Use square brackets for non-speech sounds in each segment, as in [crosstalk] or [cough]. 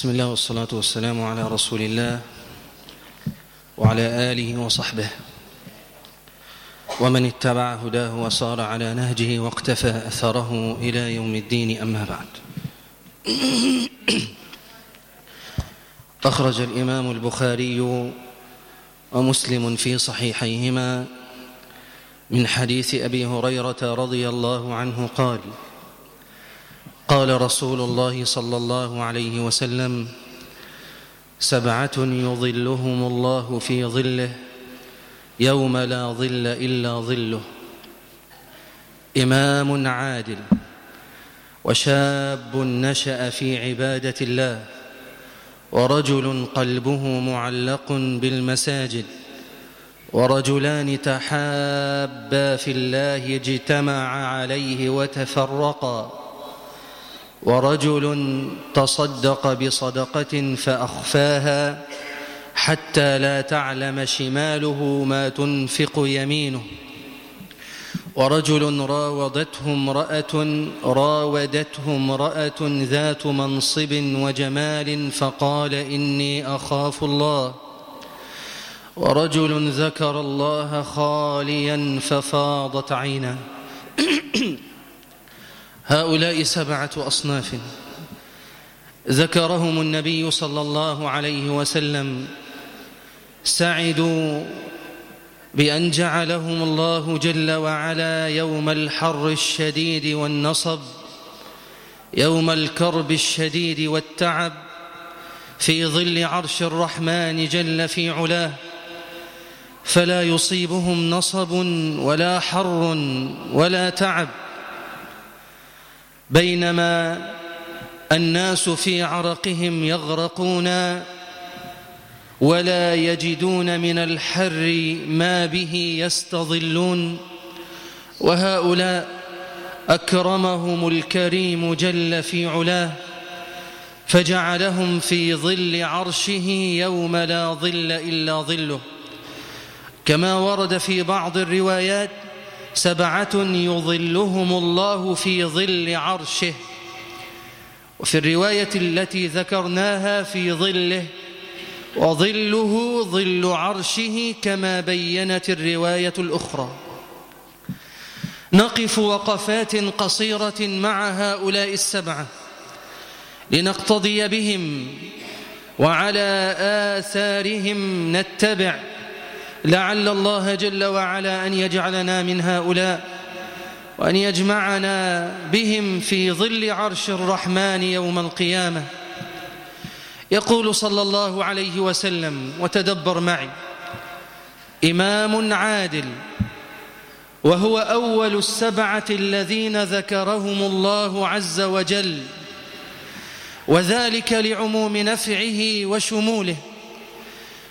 بسم الله والصلاة والسلام على رسول الله وعلى آله وصحبه. ومن اتبع هداه وصار على نهجه واقتفى أثره إلى يوم الدين أما بعد. [coughs] أخرج الإمام البخاري ومسلم في صحيحيهما من حديث أبي هريرة رضي الله عنه قال قال رسول الله صلى الله عليه وسلم سبعة يظلهم الله في ظله يوم لا ظل إلا ظله. إمام عادل وشاب نشأ في عبادة الله ورجل قلبه معلق بالمساجد ورجلان تحابا في الله اجتمعا عليه وتفرقا. ورجل تصدق بصدقة فأخفاها حتى لا تعلم شماله ما تنفق يمينه. ورجل راودته امرأة راودته امرأة ذات منصب وجمال فقال إني أخاف الله. ورجل ذكر الله خاليا ففاضت عيناه. [clears throat] هؤلاء سبعة أصناف. ذكرهم النبي صلى الله عليه وسلم. سعدوا بأن جعلهم الله جل وعلا يوم الحر الشديد والنصب يوم الكرب الشديد والتعب في ظل عرش الرحمن جل في علاه. فلا يصيبهم نصب ولا حر ولا تعب. بينما الناس في عرقهم يغرقون ولا يجدون من الحر ما به يستظلون وهؤلاء أكرمهم الكريم جل في علاه فجعلهم في ظل عرشه يوم لا ظل إلا ظله كما ورد في بعض الروايات سبعة يظلهم الله في ظل عرشه. وفي الرواية التي ذكرناها في ظله وظله ظل عرشه كما بينت الرواية الأخرى. نقف وقفات قصيرة مع هؤلاء السبعة لنقتضي بهم وعلى آثارهم نتبع لعل الله جل وعلا أن يجعلنا من هؤلاء وأن يجمعنا بهم في ظل عرش الرحمن يوم القيامة. يقول صلى الله عليه وسلم وتدبر معي إمام عادل وهو أول السبعة الذين ذكرهم الله عز وجل وذلك لعموم نفعه وشموله.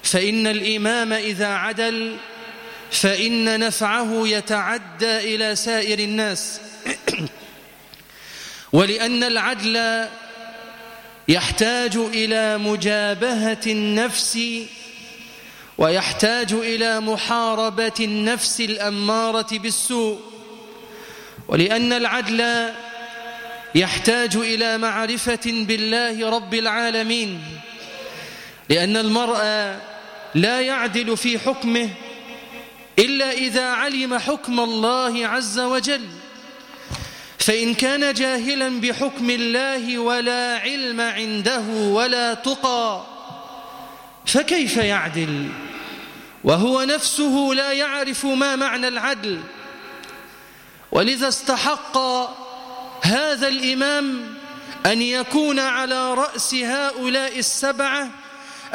فإن الإمام إذا عدل فإن نفعه يتعدى إلى سائر الناس. [clears throat] ولأن العدل يحتاج إلى مجابهة النفس ويحتاج إلى محاربة النفس الأمارة بالسوء. ولأن العدل يحتاج إلى معرفة بالله رب العالمين. لأن المرء لا يعدل في حكمه إلا إذا علم حكم الله عز وجل. فإن كان جاهلا بحكم الله ولا علم عنده ولا تقى فكيف يعدل؟ وهو نفسه لا يعرف ما معنى العدل. ولذا استحق هذا الإمام أن يكون على رأس هؤلاء السبعة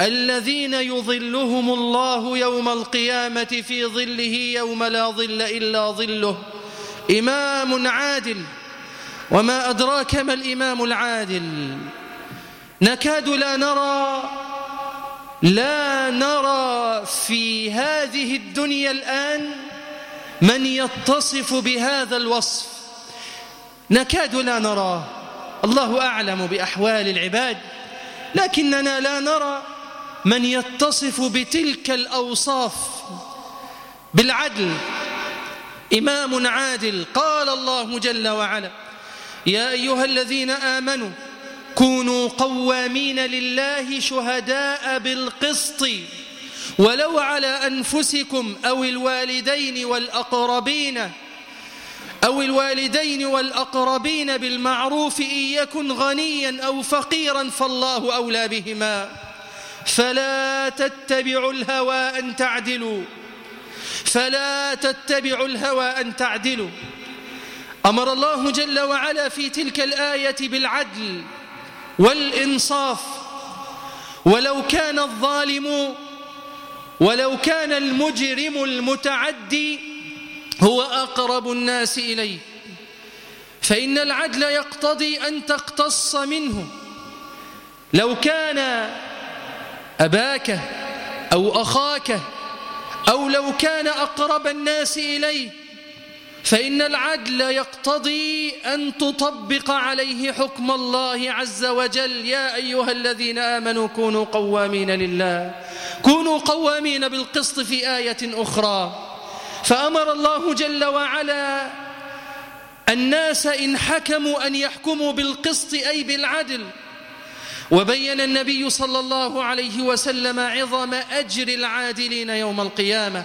الذين يظلهم الله يوم القيامة في ظله يوم لا ظل إلا ظله. إمام عادل. وما أدراك ما الإمام العادل. نكاد لا نرى لا نرى في هذه الدنيا الآن من يتصف بهذا الوصف. نكاد لا نراه الله أعلم بأحوال العباد. لكننا لا نرى. من يتصف بتلك الأوصاف بالعدل إمام عادل قال الله جل وعلا يا أيها الذين آمنوا كونوا قوامين لله شهداء بالقسط ولو على أنفسكم أو الوالدين والأقربين أو الوالدين والأقربين بالمعروف إن يكن غنيا أو فقيرا فالله أولى بهما. فلا تتبعوا الهوى أن تعدلوا. فلا تتبعوا الهوى أن تعدلوا. أمر الله جل وعلا في تلك الآية بالعدل والإنصاف. ولو كان الظالم ولو كان المجرم المتعدي هو أقرب الناس إليه. فإن العدل يقتضي أن تقتص منه. لو كان أباك أو أخاك أو لو كان أقرب الناس إليه فإن العدل يقتضي أن تطبق عليه حكم الله عز وجل. يا أيها الذين آمنوا كونوا قوامين لله كونوا قوامين بالقسط في آية أخرى. فأمر الله جل وعلا الناس إن حكموا أن يحكموا بالقسط أي بالعدل. وبين النبي صلى الله عليه وسلم عظم أجر العادلين يوم القيامة.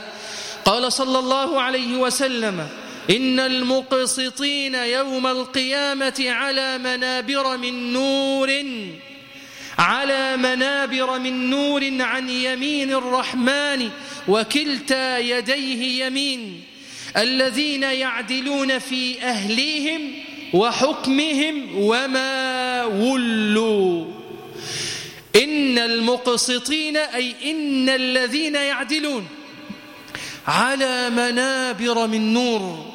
قال صلى الله عليه وسلم إن المقسطين يوم القيامة على منابر من نور على منابر من نور عن يمين الرحمن وكلتا يديه يمين الذين يعدلون في أهليهم وحكمهم وما ولوا. إن المقسطين أي إن الذين يعدلون على منابر من نور.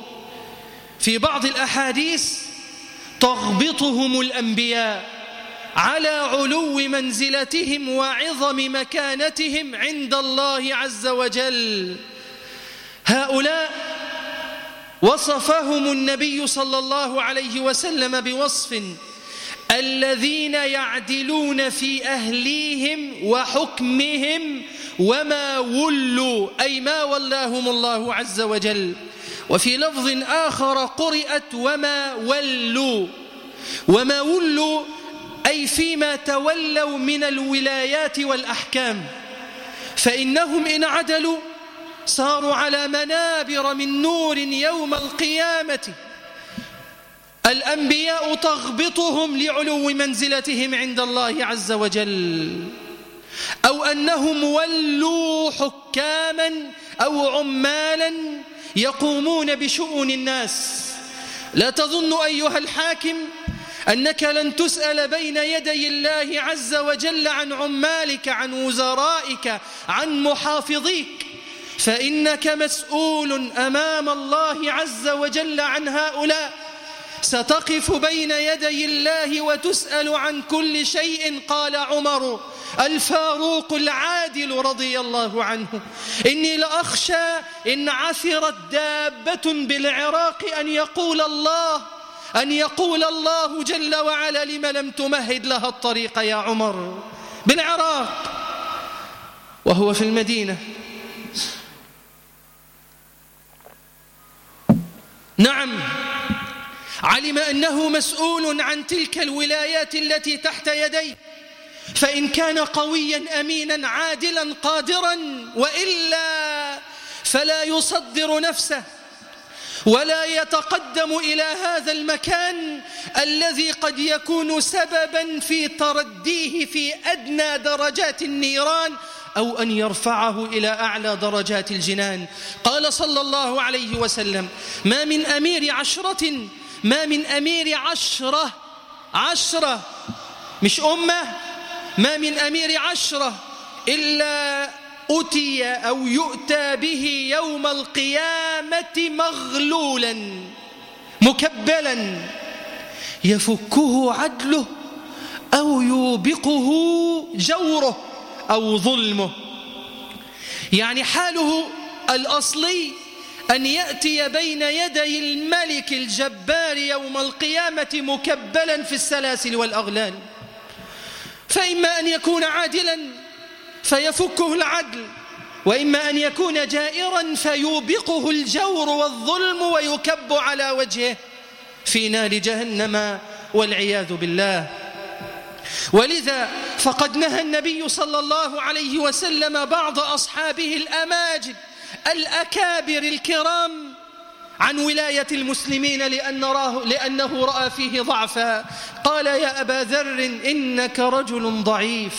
في بعض الأحاديث تغبطهم الأنبياء على علو منزلتهم وعظم مكانتهم عند الله عز وجل. هؤلاء وصفهم النبي صلى الله عليه وسلم بوصف الذين يعدلون في أهليهم وحكمهم وما ولوا أي ما ولاهم الله عز وجل. وفي لفظ آخر قرئت وما ولوا. وما ولوا أي فيما تولوا من الولايات والأحكام. فإنهم إن عدلوا صاروا على منابر من نور يوم القيامة. الأنبياء تغبطهم لعلو منزلتهم عند الله عز وجل أو أنهم ولوا حكاما أو عمالا يقومون بشؤون الناس. لا تظن أيها الحاكم أنك لن تسأل بين يدي الله عز وجل عن عمالك عن وزرائك عن محافظيك فإنك مسؤول أمام الله عز وجل عن هؤلاء. ستقف بين يدي الله وتسأل عن كل شيء قال عمر. الفاروق العادل رضي الله عنه. إني لأخشى إن عثرت دابة بالعراق أن يقول الله أن يقول الله جل وعلا لم لم تمهد لها الطريق يا عمر؟ بالعراق. وهو في المدينة. نعم. علم أنه مسؤول عن تلك الولايات التي تحت يديه. فإن كان قويا أمينا عادلا قادرا وإلا فلا يصدر نفسه ولا يتقدم إلى هذا المكان الذي قد يكون سببا في ترديه في أدنى درجات النيران أو أن يرفعه إلى أعلى درجات الجنان. قال صلى الله عليه وسلم ما من أمير عشرة ما من أمير عشرة عشرة مش أمة؟ ما من أمير عشرة إلا أتي أو يؤتى به يوم القيامة مغلولا مكبلا يفكه عدله أو يوبقه جوره أو ظلمه. يعني حاله الأصلي أن يأتي بين يدي الملك الجبار يوم القيامة مكبلا في السلاسل والأغلال. فإما أن يكون عادلا فيفكه العدل وإما أن يكون جائرا فيوبقه الجور والظلم ويكب على وجهه في نار جهنم والعياذ بالله. ولذا فقد نهى النبي صلى الله عليه وسلم بعض أصحابه الأماجد الأكابر الكرام عن ولاية المسلمين لأن راه لأنه رأى فيه ضعفا. قال يا أبا ذر إنك رجل ضعيف.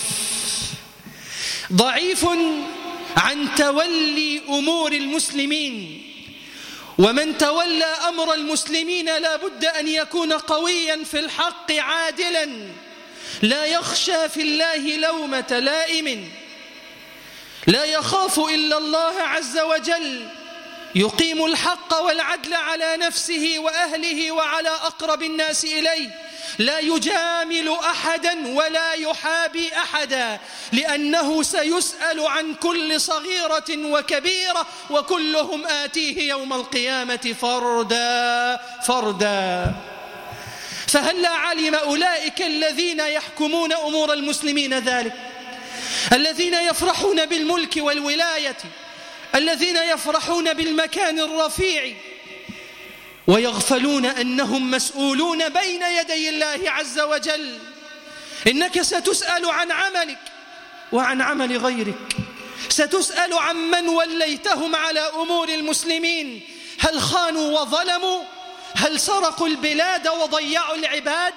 ضعيف عن تولي أمور المسلمين. ومن تولى أمر المسلمين لا بد أن يكون قويا في الحق عادلا. لا يخشى في الله لومة لائم. لا يخاف إلا الله عز وجل. يقيم الحق والعدل على نفسه وأهله وعلى أقرب الناس إليه. لا يجامل أحدا ولا يحابي أحدا لأنه سيسأل عن كل صغيرة وكبيرة وكلهم آتيه يوم القيامة فردا فردا. فهلا علم أولئك الذين يحكمون أمور المسلمين ذلك؟ الذين يفرحون بالملك والولاية الذين يفرحون بالمكان الرفيع ويغفلون أنهم مسؤولون بين يدي الله عز وجل. إنك ستسأل عن عملك وعن عمل غيرك. ستسأل عن من وليتهم على أمور المسلمين. هل خانوا وظلموا؟ هل سرقوا البلاد وضيعوا العباد؟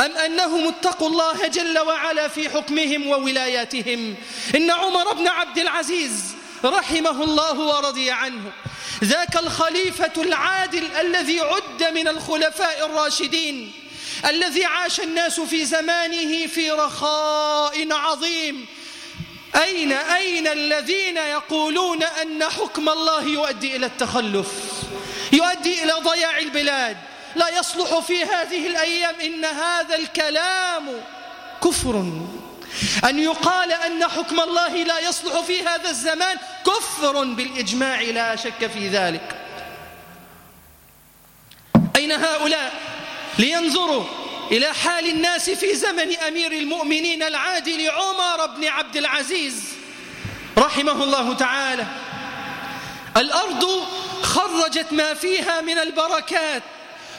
أم أنهم اتقوا الله جل وعلا في حكمهم وولاياتهم؟ إن عمر بن عبد العزيز رحمه الله ورضي عنه ذاك الخليفة العادل الذي عد من الخلفاء الراشدين الذي عاش الناس في زمانه في رخاء عظيم. أين أين الذين يقولون أن حكم الله يؤدي إلى التخلف؟ يؤدي إلى ضياع البلاد. لا يصلح في هذه الأيام إن هذا الكلام كفر. أن يقال أن حكم الله لا يصلح في هذا الزمان كفر بالإجماع لا شك في ذلك. أين هؤلاء؟ لينظروا إلى حال الناس في زمن أمير المؤمنين العادل عمر بن عبد العزيز رحمه الله تعالى. الأرض خرجت ما فيها من البركات.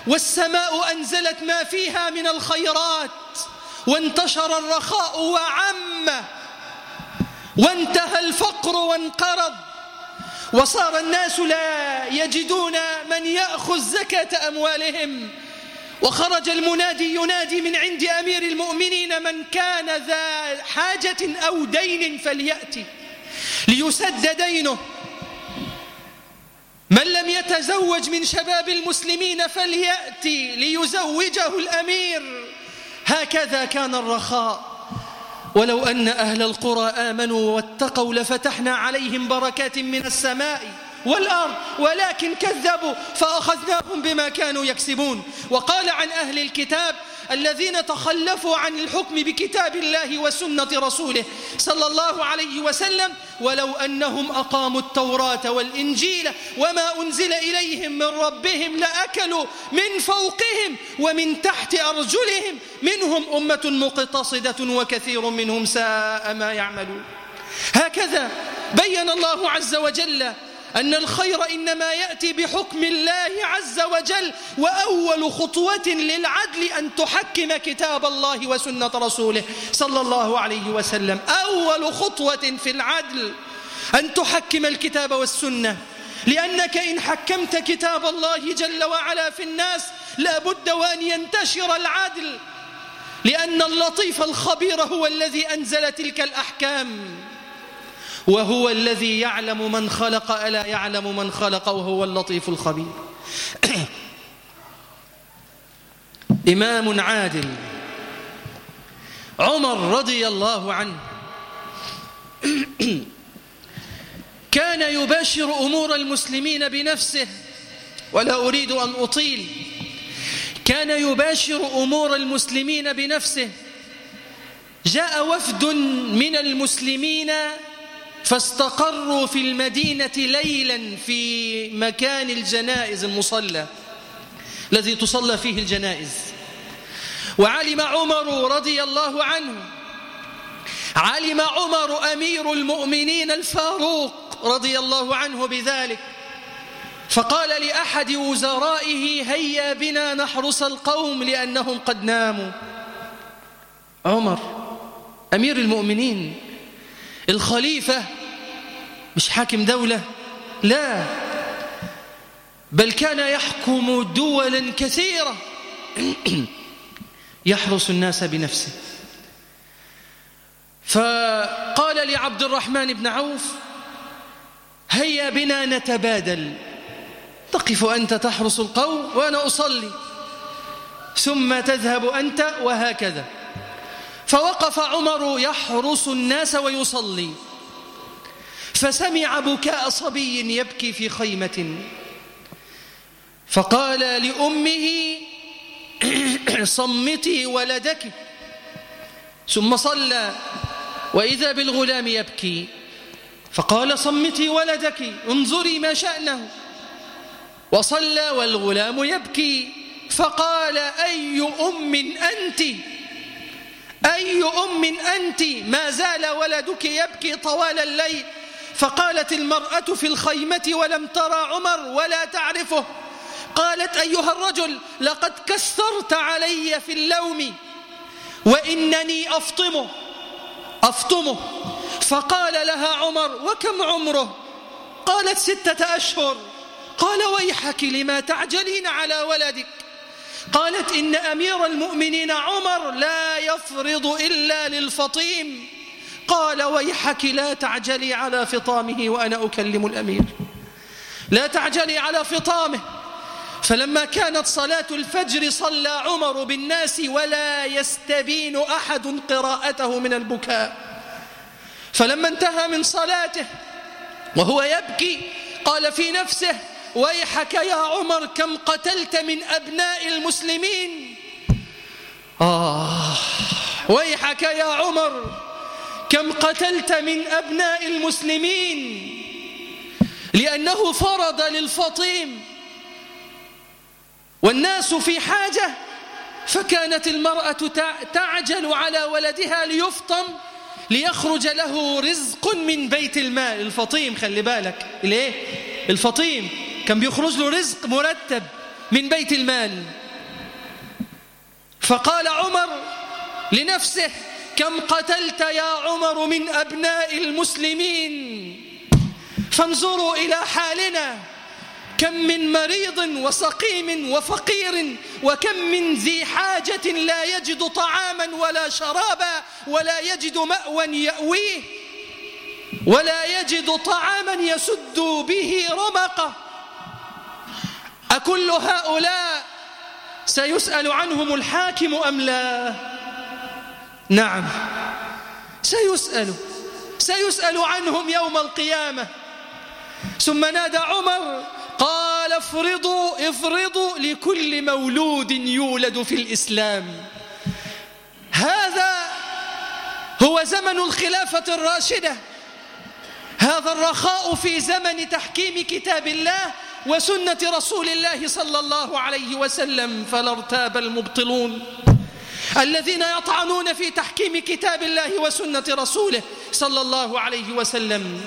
والسماء أنزلت ما فيها من الخيرات وانتشر الرخاء وعم وانتهى الفقر وانقرض وصار الناس لا يجدون من يأخذ زكاة أموالهم. وخرج المنادي ينادي من عند أمير المؤمنين من كان ذا حاجة أو دين فليأتي ليسد دينه. من لم يتزوج من شباب المسلمين فليأتي ليزوجه الأمير. هكذا كان الرخاء. ولو أن أهل القرى آمنوا واتقوا لفتحنا عليهم بركات من السماء والأرض ولكن كذبوا فأخذناهم بما كانوا يكسبون. وقال عن أهل الكتاب الذين تخلفوا عن الحكم بكتاب الله وسنة رسوله صلى الله عليه وسلم ولو أنهم أقاموا التوراة والإنجيل وما أنزل إليهم من ربهم لأكلوا من فوقهم ومن تحت أرجلهم منهم أمة مقتصدة وكثير منهم ساء ما يعملون. هكذا بين الله عز وجل أن الخير إنما يأتي بحكم الله عز وجل وأول خطوة للعدل أن تحكم كتاب الله وسنة رسوله صلى الله عليه وسلم. أول خطوة في العدل أن تحكم الكتاب والسنة لأنك إن حكمت كتاب الله جل وعلا في الناس لا بد وأن ينتشر العدل لأن اللطيف الخبير هو الذي أنزل تلك الأحكام. وهو الذي يعلم من خلق ألا يعلم من خلق وهو اللطيف الخبير. [clears throat] إمام عادل عمر رضي الله عنه [clears throat] كان يباشر أمور المسلمين بنفسه ولا أريد أن أطيل. كان يباشر أمور المسلمين بنفسه. جاء وفد من المسلمين فاستقروا في المدينة ليلا في مكان الجنائز المصلى الذي تصلى فيه الجنائز. وعلم عمر رضي الله عنه علم عمر أمير المؤمنين الفاروق رضي الله عنه بذلك فقال لأحد وزرائه هيا بنا نحرس القوم لأنهم قد ناموا. عمر أمير المؤمنين الخليفة مش حاكم دولة؟ لا. بل كان يحكم دولا كثيرة [clears throat] يحرس الناس بنفسه. فقال لعبد الرحمن بن عوف هيا بنا نتبادل. تقف أنت تحرس القوم وأنا أصلي. ثم تذهب أنت وهكذا. فوقف عمر يحرس الناس ويصلي. فسمع بكاء صبي يبكي في خيمة. فقال لأمه [clears throat] صمتي ولدك. ثم صلى وإذا بالغلام يبكي. فقال صمتي ولدك انظري ما شأنه. وصلى والغلام يبكي. فقال أي أم أنت؟ أي أم أنت؟ ما زال ولدك يبكي طوال الليل. فقالت المرأة في الخيمة ولم ترى عمر ولا تعرفه. قالت أيها الرجل لقد كثرت علي في اللوم وإنني أفطمه أفطمه. فقال لها عمر وكم عمره؟ قالت ستة أشهر. قال ويحك لما تعجلين على ولدك؟ قالت إن أمير المؤمنين عمر لا يفرض إلا للفطيم. قال ويحك لا تعجلي على فطامه وأنا أكلم الأمير. لا تعجلي على فطامه. فلما كانت صلاة الفجر صلى عمر بالناس ولا يستبين أحد قراءته من البكاء. فلما انتهى من صلاته وهو يبكي قال في نفسه ويحك يا عمر كم قتلت من أبناء المسلمين. آه ويحك يا عمر. كم قتلت من أبناء المسلمين لأنه فرض للفطيم والناس في حاجة فكانت المرأة تعجل على ولدها ليفطم ليخرج له رزق من بيت المال. الفطيم خلي بالك. الايه الفطيم كان بيخرج له رزق مرتب من بيت المال. فقال عمر لنفسه كم قتلت يا عمر من أبناء المسلمين؟ فانظروا إلى حالنا. كم من مريض وسقيم وفقير وكم من ذي حاجة لا يجد طعاما ولا شرابا ولا يجد مأوى يأويه ولا يجد طعاما يسد به رمقه. أكل هؤلاء؟ سيسأل عنهم الحاكم أم لا؟ نعم. سيسأل سيسأل عنهم يوم القيامة. ثم نادى عمر قال افرضوا افرضوا لكل مولود يولد في الإسلام. هذا هو زمن الخلافة الراشدة. هذا الرخاء في زمن تحكيم كتاب الله وسنة رسول الله صلى الله عليه وسلم. فلا ارتاب المبطلون. الذين يطعنون في تحكيم كتاب الله وسنة رسوله صلى الله عليه وسلم.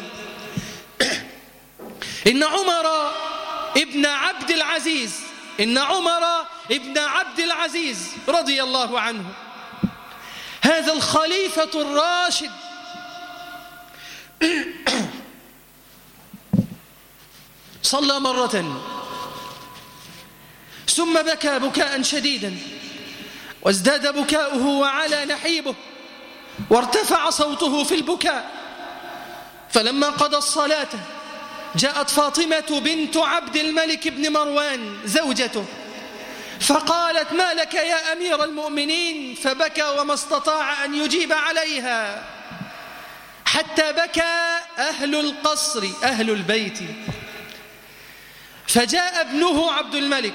[clears throat] إن عمر ابن عبد العزيز إن عمر ابن عبد العزيز رضي الله عنه هذا الخليفة الراشد. [clears throat] صلى مرة ثم بكى بكاء شديدا. وازداد بكاؤه وعلى نحيبه وارتفع صوته في البكاء. فلما قضى الصلاة جاءت فاطمة بنت عبد الملك بن مروان زوجته فقالت ما لك يا أمير المؤمنين؟ فبكى وما استطاع أن يجيب عليها. حتى بكى أهل القصر أهل البيت. فجاء ابنه عبد الملك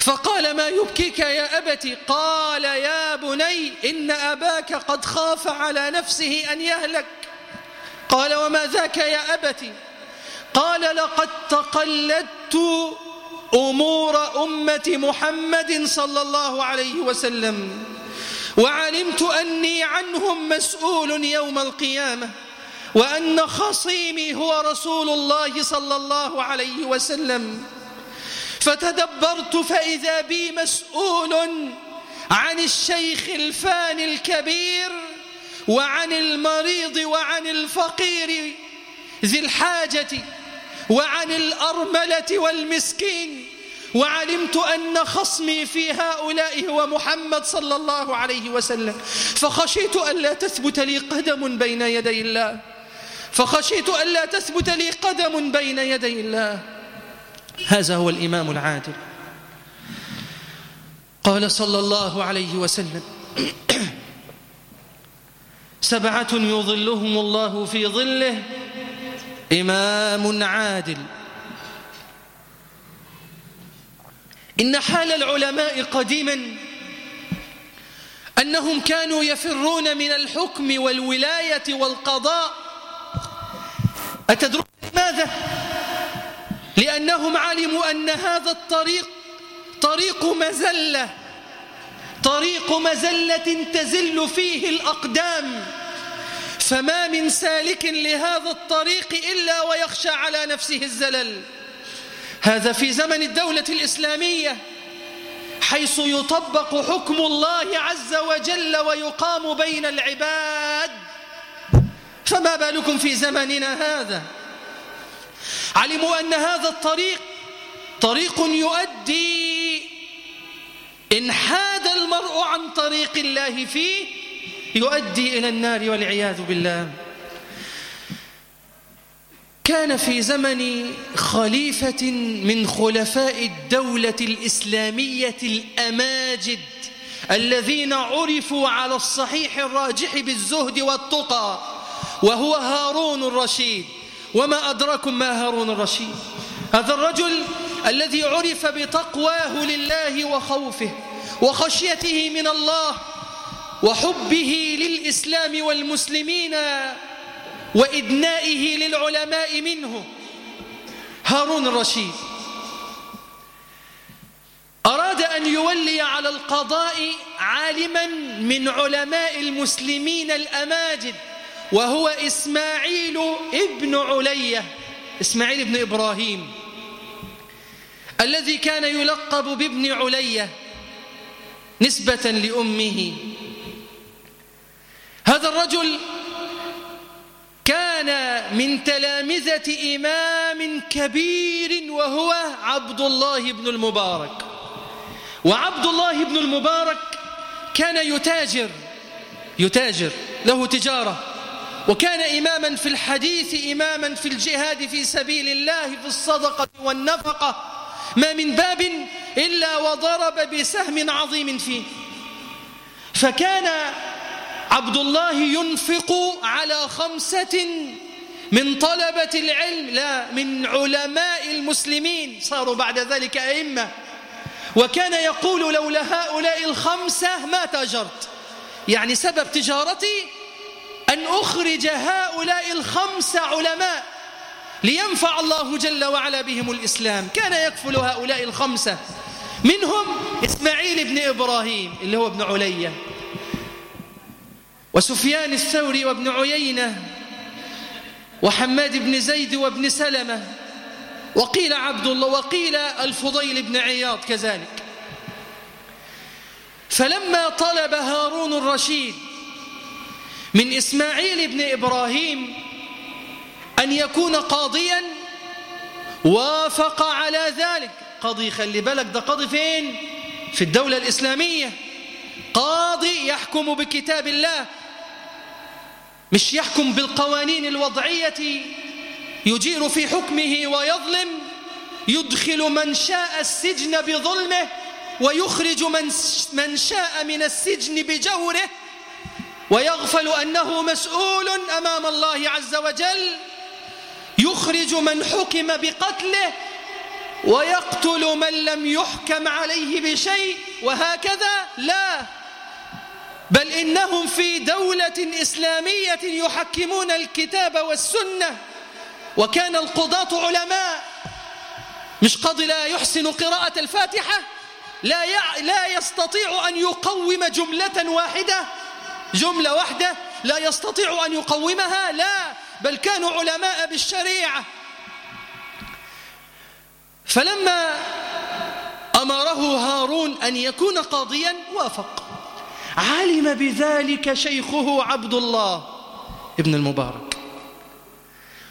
فقال ما يبكيك يا أبت قال يا بني إن أباك قد خاف على نفسه أن يهلك. قال وما ذاك يا أبت قال لقد تقلدت أمور أمة محمد صلى الله عليه وسلم وعلمت أني عنهم مسؤول يوم القيامة وأن خصيمي هو رسول الله صلى الله عليه وسلم. فتدبرت فإذا بي مسؤول عن الشيخ الفاني الكبير وعن المريض وعن الفقير ذي الحاجة وعن الأرملة والمسكين. وعلمت أن خصمي في هؤلاء هو محمد صلى الله عليه وسلم. فخشيت أن لا تثبت لي قدم بين يدي الله. فخشيت أن لا تثبت لي قدم بين يدي الله. هذا هو الإمام العادل. قال صلى الله عليه وسلم [clears throat] سبعة يظلهم الله في ظله إمام عادل. إن حال العلماء قديما أنهم كانوا يفرون من الحكم والولاية والقضاء. أتدرون لماذا؟ لأنهم علموا أن هذا الطريق طريق مزلة طريق مزلة تزل فيه الأقدام. فما من سالك لهذا الطريق إلا ويخشى على نفسه الزلل. هذا في زمن الدولة الإسلامية حيث يطبق حكم الله عز وجل ويقام بين العباد. فما بالكم في زمننا هذا؟ علموا أن هذا الطريق طريق يؤدي إن حاد المرء عن طريق الله فيه يؤدي إلى النار والعياذ بالله. كان في زمن خليفة من خلفاء الدولة الإسلامية الأماجد الذين عرفوا على الصحيح الراجح بالزهد والتقى وهو هارون الرشيد. وما أدراكم ما هارون الرشيد. هذا الرجل الذي عرف بتقواه لله وخوفه وخشيته من الله وحبه للإسلام والمسلمين وإدنائه للعلماء منه. هارون الرشيد. أراد أن يولي على القضاء عالما من علماء المسلمين الأماجد. وهو إسماعيل ابن علية إسماعيل ابن إبراهيم الذي كان يلقب بابن علية نسبة لأمه. هذا الرجل كان من تلامذة إمام كبير وهو عبد الله بن المبارك. وعبد الله بن المبارك كان يتاجر يتاجر له تجارة. وكان إماما في الحديث إماما في الجهاد في سبيل الله في الصدقة والنفقة. ما من باب إلا وضرب بسهم عظيم فيه. فكان عبد الله ينفق على خمسة من طلبة العلم لا من علماء المسلمين. صاروا بعد ذلك أئمة. وكان يقول لولا هؤلاء الخمسة ما تاجرت. يعني سبب تجارتي أن أخرج هؤلاء الخمسة علماء لينفع الله جل وعلا بهم الإسلام. كان يكفل هؤلاء الخمسة. منهم إسماعيل بن إبراهيم اللي هو ابن علية وسفيان الثوري وابن عيينة وحماد بن زيد وابن سلمة وقيل عبد الله وقيل الفضيل بن عياض كذلك. فلما طلب هارون الرشيد من إسماعيل بن إبراهيم أن يكون قاضيا وافق على ذلك. قاضي خلي بالك ده قاضي فين؟ في الدولة الإسلامية. قاضي يحكم بكتاب الله مش يحكم بالقوانين الوضعية. يجير في حكمه ويظلم يدخل من شاء السجن بظلمه ويخرج من, من شاء من السجن بجوره. ويغفل أنه مسؤول أمام الله عز وجل يخرج من حكم بقتله ويقتل من لم يحكم عليه بشيء وهكذا لا بل إنهم في دولة إسلامية يحكمون الكتاب والسنة وكان القضاة علماء مش قاضي لا يحسن قراءة الفاتحة لا. لا يستطيع أن يقوم جملة واحدة جملة واحدة لا يستطيع أن يقومها لا بل كانوا علماء بالشريعة. فلما أمره هارون أن يكون قاضيا وافق. علم بذلك شيخه عبد الله ابن المبارك.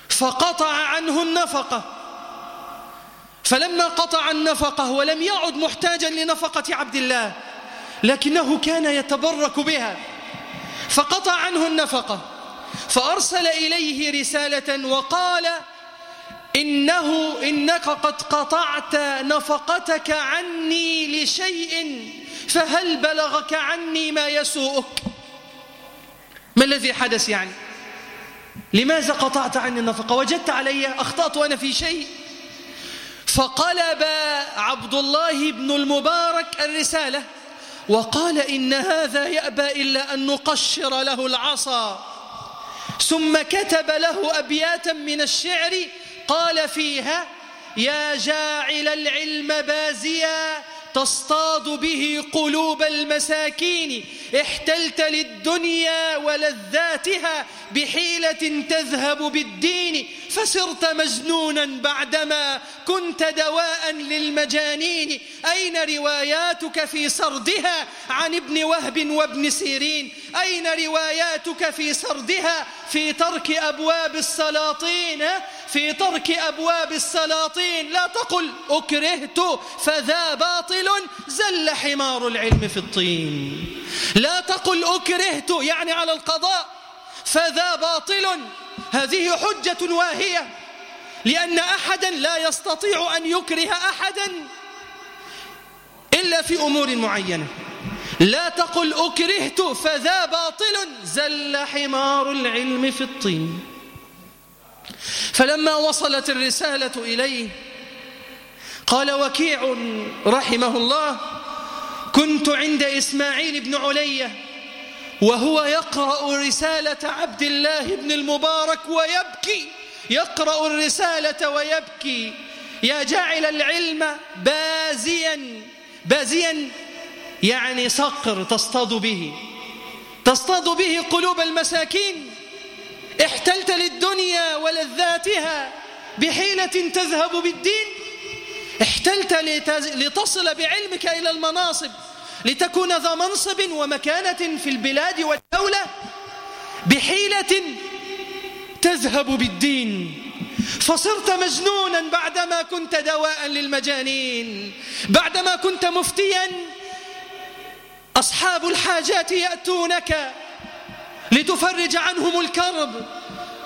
فقطع عنه النفقة. فلما قطع النفقة ولم يعد محتاجا لنفقة عبد الله لكنه كان يتبرك بها. فقطع عنه النفقة فأرسل إليه رسالة وقال إنه إنك قد قطعت نفقتك عني لشيء فهل بلغك عني ما يسوءك؟ ما الذي حدث يعني؟ لماذا قطعت عني النفقة؟ وجدت علي أخطأت وأنا في شيء؟ فقلب عبد الله بن المبارك الرسالة وقال إن هذا يأبى إلا أن نقشر له العصا. ثم كتب له أبياتا من الشعر قال فيها يا جاعل العلم بازيا تصطاد به قلوب المساكين احتلت للدنيا ولذاتها بحيلة تذهب بالدين فصرت مجنونا بعدما كنت دواء للمجانين. أين رواياتك في سردها عن ابن وهب وابن سيرين؟ أين رواياتك في سردها في ترك أبواب السلاطين؟ في ترك أبواب السلاطين. لا تقل أكرهت فذا باطل. زل حمار العلم في الطين. لا تقل أكرهت يعني على القضاء فذا باطل. هذه حجة واهية لأن أحدا لا يستطيع أن يكره أحدا إلا في أمور معينة. لا تقل أكرهت فذا باطل. زل حمار العلم في الطين. فلما وصلت الرسالة إليه قال وكيع رحمه الله كنت عند إسماعيل بن علية وهو يقرأ رسالة عبد الله بن المبارك ويبكي يقرأ الرسالة ويبكي. يا جاعل العلم بازيا بازيا يعني صقر تصطاد به تصطاد به قلوب المساكين. احتلت للدنيا ولذاتها بحيلة تذهب بالدين احتلت لتصل بعلمك إلى المناصب لتكون ذا منصب ومكانة في البلاد والدولة بحيلة تذهب بالدين. فصرت مجنونا بعدما كنت دواء للمجانين بعدما كنت مفتيا. أصحاب الحاجات يأتونك لتفرج عنهم الكرب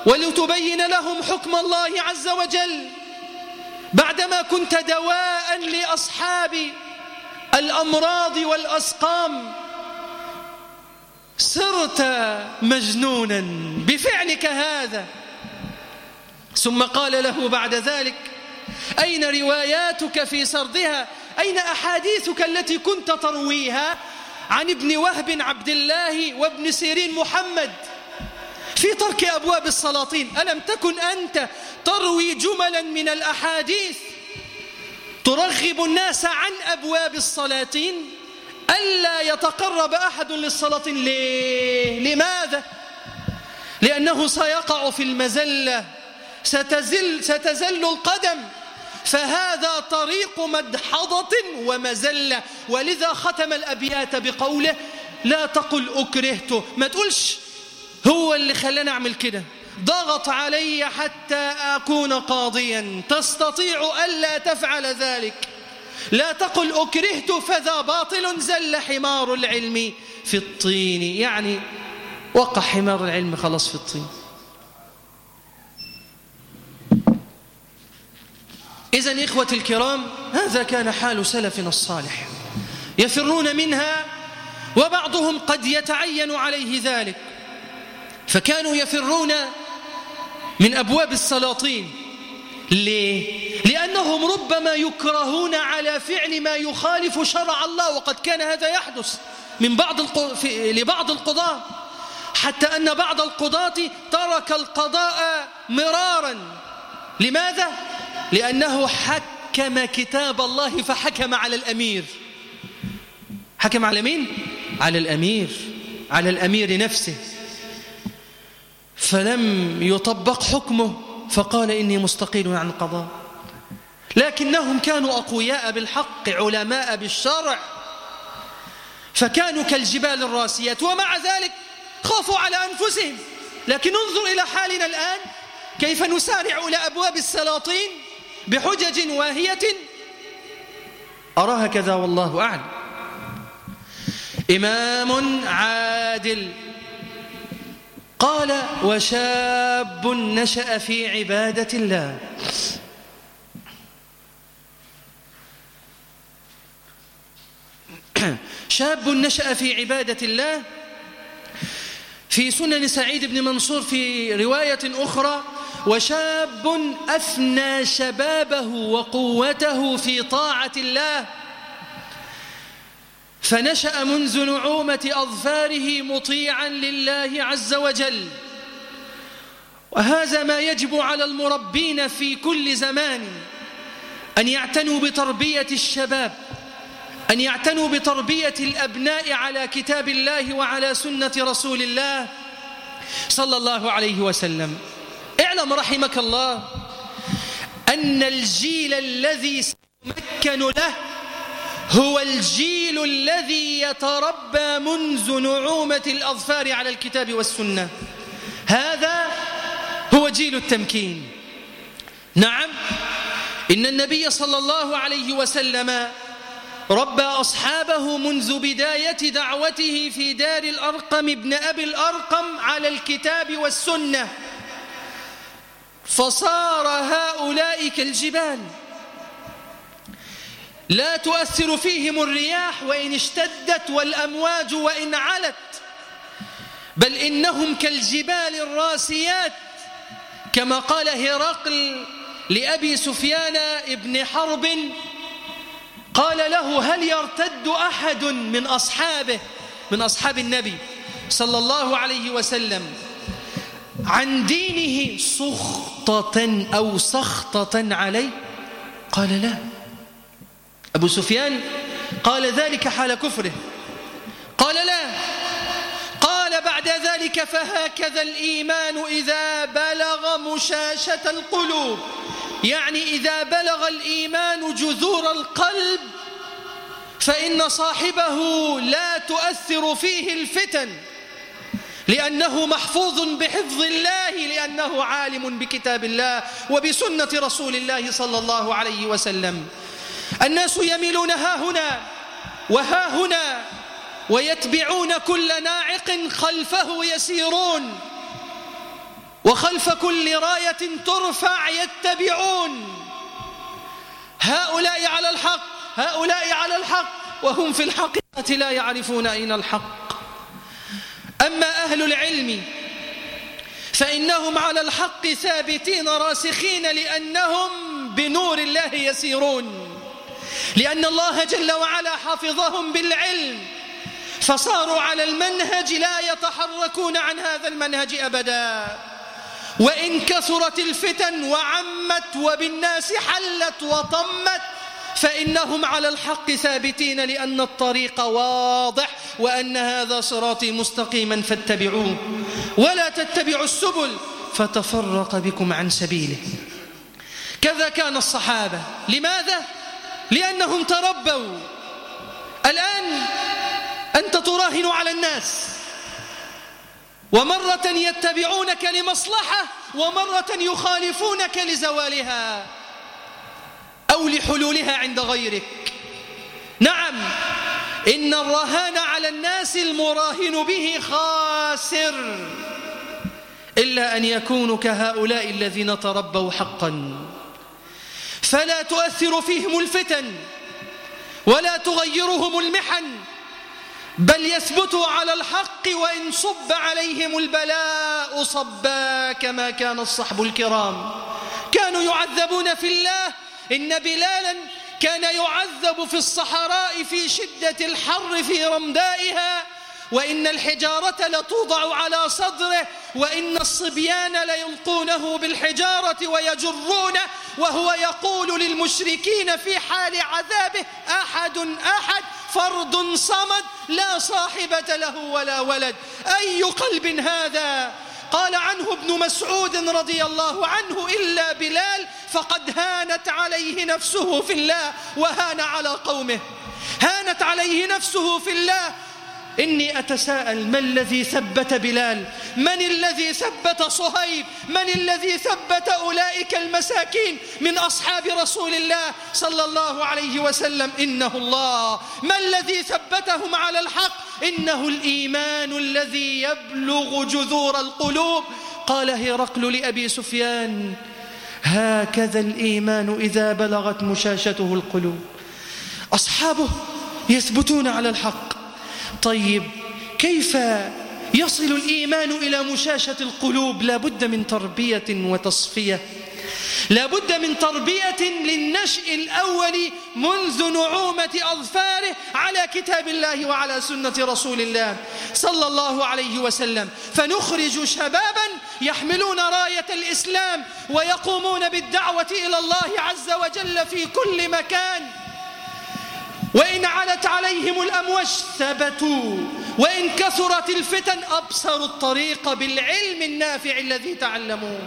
ولتبين لهم حكم الله عز وجل. بعدما كنت دواء لأصحاب الأمراض والأسقام صرت مجنونا بفعلك هذا. ثم قال له بعد ذلك أين رواياتك في سردها؟ أين أحاديثك التي كنت ترويها عن ابن وهب عبد الله وابن سيرين محمد؟ في ترك أبواب السلاطين. ألم تكن أنت تروي جملا من الأحاديث ترغب الناس عن أبواب السلاطين؟ ألا يتقرب أحد للسلاطين؟ ليه؟ لماذا؟ لأنه سيقع في المزلة. ستزل, ستزل القدم. فهذا طريق مدحضة ومزلة. ولذا ختم الأبيات بقوله لا تقل أكرهته ما تقولش هو اللي خلاني أعمل كده. ضغط علي حتى أكون قاضيا. تستطيع ألا تفعل ذلك. لا تقل أكرهت فذا باطل زل حمار العلم في الطين. يعني وقع حمار العلم خلاص في الطين. إذا إخوة الكرام هذا كان حال سلفنا الصالح. يفرون منها وبعضهم قد يتعين عليه ذلك. فكانوا يفرون من أبواب السلاطين ليه؟ لأنهم ربما يكرهون على فعل ما يخالف شرع الله وقد كان هذا يحدث من بعض الق... لبعض القضاة حتى أن بعض القضاة ترك القضاء مرارا لماذا؟ لأنه حكم كتاب الله فحكم على الأمير حكم على مين؟ على الأمير على الأمير نفسه فلم يطبق حكمه فقال إني مستقيل عن القضاء. لكنهم كانوا أقوياء بالحق علماء بالشرع. فكانوا كالجبال الراسيات ومع ذلك خافوا على أنفسهم. لكن انظر إلى حالنا الآن كيف نسارع إلى أبواب السلاطين بحجج واهية. أراها كذا والله أعلم. إمام عادل قال وشاب نشأ في عبادة الله. شاب نشأ في عبادة الله. في سنن سعيد بن منصور في رواية أخرى وشاب أفنى شبابه وقوته في طاعة الله. فنشأ منذ نعومة أظفاره مطيعا لله عز وجل. وهذا ما يجب على المربين في كل زمان أن يعتنوا بتربية الشباب أن يعتنوا بتربية الأبناء على كتاب الله وعلى سنة رسول الله صلى الله عليه وسلم. اعلم رحمك الله أن الجيل الذي سيمكن له هو الجيل الذي يتربى منذ نعومة الأظفار على الكتاب والسنة. هذا هو جيل التمكين. نعم إن النبي صلى الله عليه وسلم ربى أصحابه منذ بداية دعوته في دار الأرقم ابن أبي الأرقم على الكتاب والسنة. فصار هؤلاء كالجبال. لا تؤثر فيهم الرياح وإن اشتدت والأمواج وإن علت بل إنهم كالجبال الراسيات كما قال هرقل لأبي سفيان ابن حرب قال له هل يرتد أحد من أصحابه من أصحاب النبي صلى الله عليه وسلم عن دينه سخطة أو سخطة عليه؟ قال لا. أبو سفيان قال ذلك حال كفره. قال لا. قال بعد ذلك فهكذا الإيمان إذا بلغ مشاشة القلوب. يعني إذا بلغ الإيمان جذور القلب فإن صاحبه لا تؤثر فيه الفتن. لأنه محفوظ بحفظ الله لأنه عالم بكتاب الله وبسنة رسول الله صلى الله عليه وسلم. الناس يميلون ها هنا وها هنا ويتبعون كل ناعق خلفه يسيرون وخلف كل راية ترفع يتبعون. هؤلاء على الحق هؤلاء على الحق وهم في الحقيقة لا يعرفون أين الحق. أما أهل العلم فإنهم على الحق ثابتين راسخين لأنهم بنور الله يسيرون. لأن الله جل وعلا حفظهم بالعلم فصاروا على المنهج لا يتحركون عن هذا المنهج أبدا. وإن كثرت الفتن وعمت وبالناس حلت وطمت فإنهم على الحق ثابتين لأن الطريق واضح وأن هذا صراطي مستقيما فاتبعوه. ولا تتبعوا السبل فتفرق بكم عن سبيله. كذا كان الصحابة. لماذا؟ لأنهم تربوا. الآن أنت تراهن على الناس. ومرة يتبعونك لمصلحة ومرة يخالفونك لزوالها أو لحلولها عند غيرك. نعم إن الرهان على الناس المراهن به خاسر. إلا أن يكونوا كهؤلاء الذين تربوا حقا. فلا تؤثر فيهم الفتن ولا تغيرهم المحن بل يثبتوا على الحق وإن صب عليهم البلاء صبا كما كان الصحب الكرام. كانوا يعذبون في الله إن بلالا كان يعذب في الصحراء في شدة الحر في رمدائها وإن الحجارة لتوضع على صدره وإن الصبيان ليلقونه بالحجارة ويجرونه وهو يقول للمشركين في حال عذابه أحد أحد فرد صمد لا صاحبة له ولا ولد. أي قلب هذا؟ قال عنه ابن مسعود رضي الله عنه إلا بلال فقد هانت عليه نفسه في الله وهان على قومه. هانت عليه نفسه في الله إني أتساءل ما الذي ثبت بلال؟ من الذي ثبت صهيب؟ من الذي ثبت أولئك المساكين من أصحاب رسول الله صلى الله عليه وسلم؟ إنه الله. ما الذي ثبتهم على الحق؟ إنه الإيمان الذي يبلغ جذور القلوب. قال هرقل لأبي سفيان هكذا الإيمان إذا بلغت مشاشته القلوب. أصحابه يثبتون على الحق. طيب كيف يصل الإيمان إلى مشاشة القلوب؟ لا بد من تربية وتصفية. لا بد من تربية للنشء الأول منذ نعومة أظفاره على كتاب الله وعلى سنة رسول الله صلى الله عليه وسلم. فنخرج شبابا يحملون راية الإسلام ويقومون بالدعوة إلى الله عز وجل في كل مكان. وإن علت عليهم الأمواج ثبتوا وإن كثرت الفتن أبصروا الطريق بالعلم النافع الذي تعلموه.